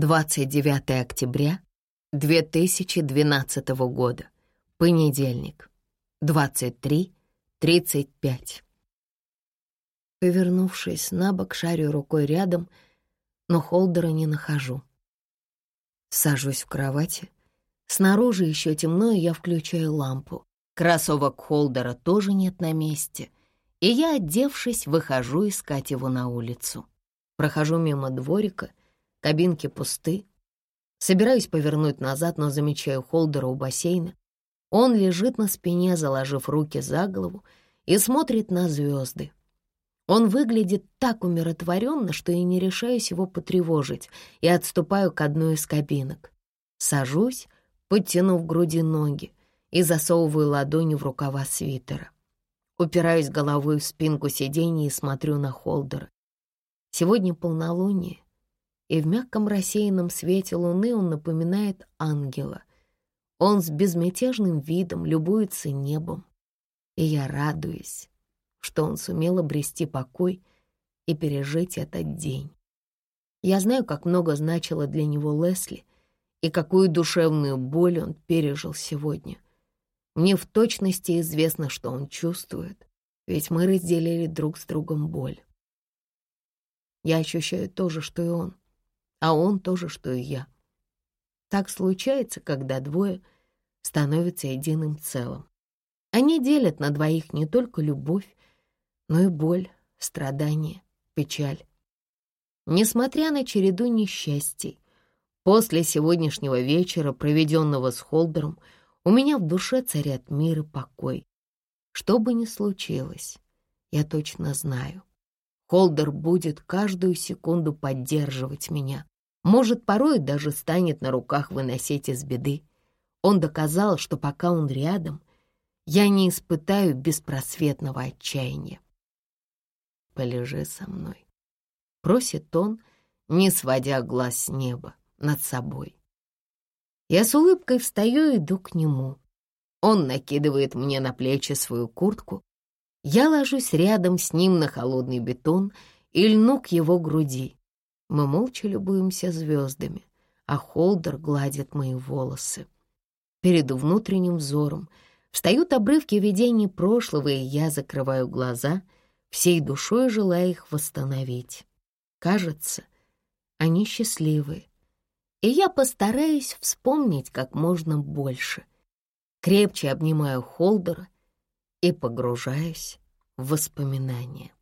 29 октября 2012 года. Понедельник. 23.35. Повернувшись на бок, шарю рукой рядом, но холдера не нахожу. Сажусь в кровати. Снаружи еще темно, и я включаю лампу. Кроссовок холдера тоже нет на месте, и я, одевшись, выхожу искать его на улицу. Прохожу мимо дворика, кабинки пусты. Собираюсь повернуть назад, но замечаю холдера у бассейна. Он лежит на спине, заложив руки за голову, и смотрит на звезды. Он выглядит так умиротворенно, что я не решаюсь его потревожить и отступаю к одной из кабинок. Сажусь, подтянув груди ноги, и засовываю ладони в рукава свитера. Упираюсь головой в спинку сиденья и смотрю на Холдера. Сегодня полнолуние, и в мягком рассеянном свете луны он напоминает ангела. Он с безмятежным видом любуется небом, и я радуюсь, что он сумел обрести покой и пережить этот день. Я знаю, как много значило для него Лесли и какую душевную боль он пережил сегодня. Мне в точности известно, что он чувствует, ведь мы разделили друг с другом боль. Я ощущаю то же, что и он, а он то же, что и я. Так случается, когда двое становятся единым целым. Они делят на двоих не только любовь, но и боль, страдания, печаль. Несмотря на череду несчастий, после сегодняшнего вечера, проведенного с Холдером, у меня в душе царят мир и покой. Что бы ни случилось, я точно знаю. Холдер будет каждую секунду поддерживать меня. Может, порой даже станет на руках выносить из беды. Он доказал, что пока он рядом, я не испытаю беспросветного отчаяния полежи со мной», — просит он, не сводя глаз с неба над собой. Я с улыбкой встаю и иду к нему. Он накидывает мне на плечи свою куртку. Я ложусь рядом с ним на холодный бетон и льну к его груди. Мы молча любуемся звездами, а Холдер гладит мои волосы. Перед внутренним взором встают обрывки видений прошлого, и я закрываю глаза — всей душой желая их восстановить. Кажется, они счастливы, и я постараюсь вспомнить как можно больше. Крепче обнимаю Холдера и погружаюсь в воспоминания.